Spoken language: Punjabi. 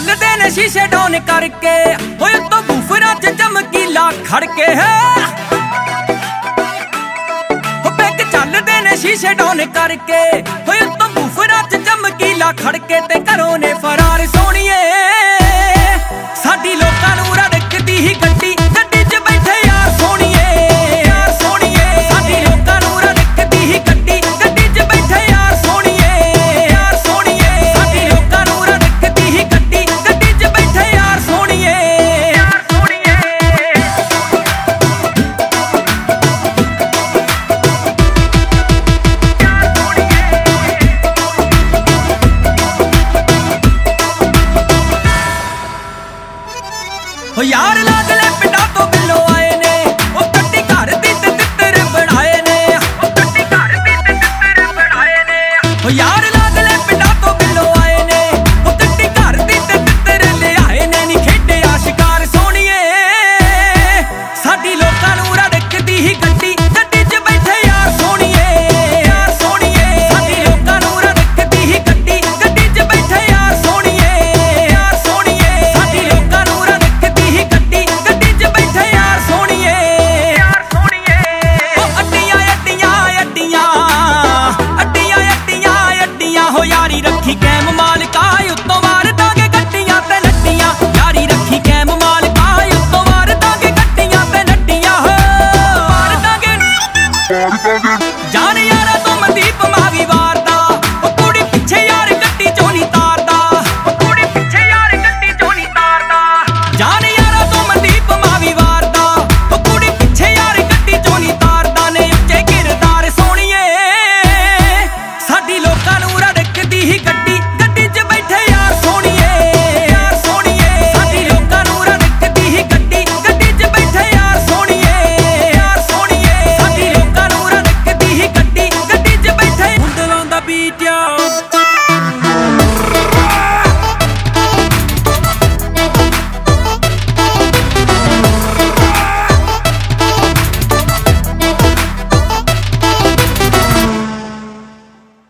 ਚੱਲਦੇ ਨੇ ਸ਼ੀਸ਼ੇ ਡੋਨ ਕਰਕੇ। ਹੋਏ ਤੋਂ ਬੂਫਰਾਂ 'ਚ ਚਮਕੀਲਾ ਖੜਕੇ ਹੈ। ਹੋ ਪੈਕ ਚੱਲਦੇ ਨੇ ਸ਼ੀਸ਼ੇ ਡੋਨ ਕਰਕੇ। ਹੋਏ ਤੋਂ यार लाद ले पिटा तो बिलो आ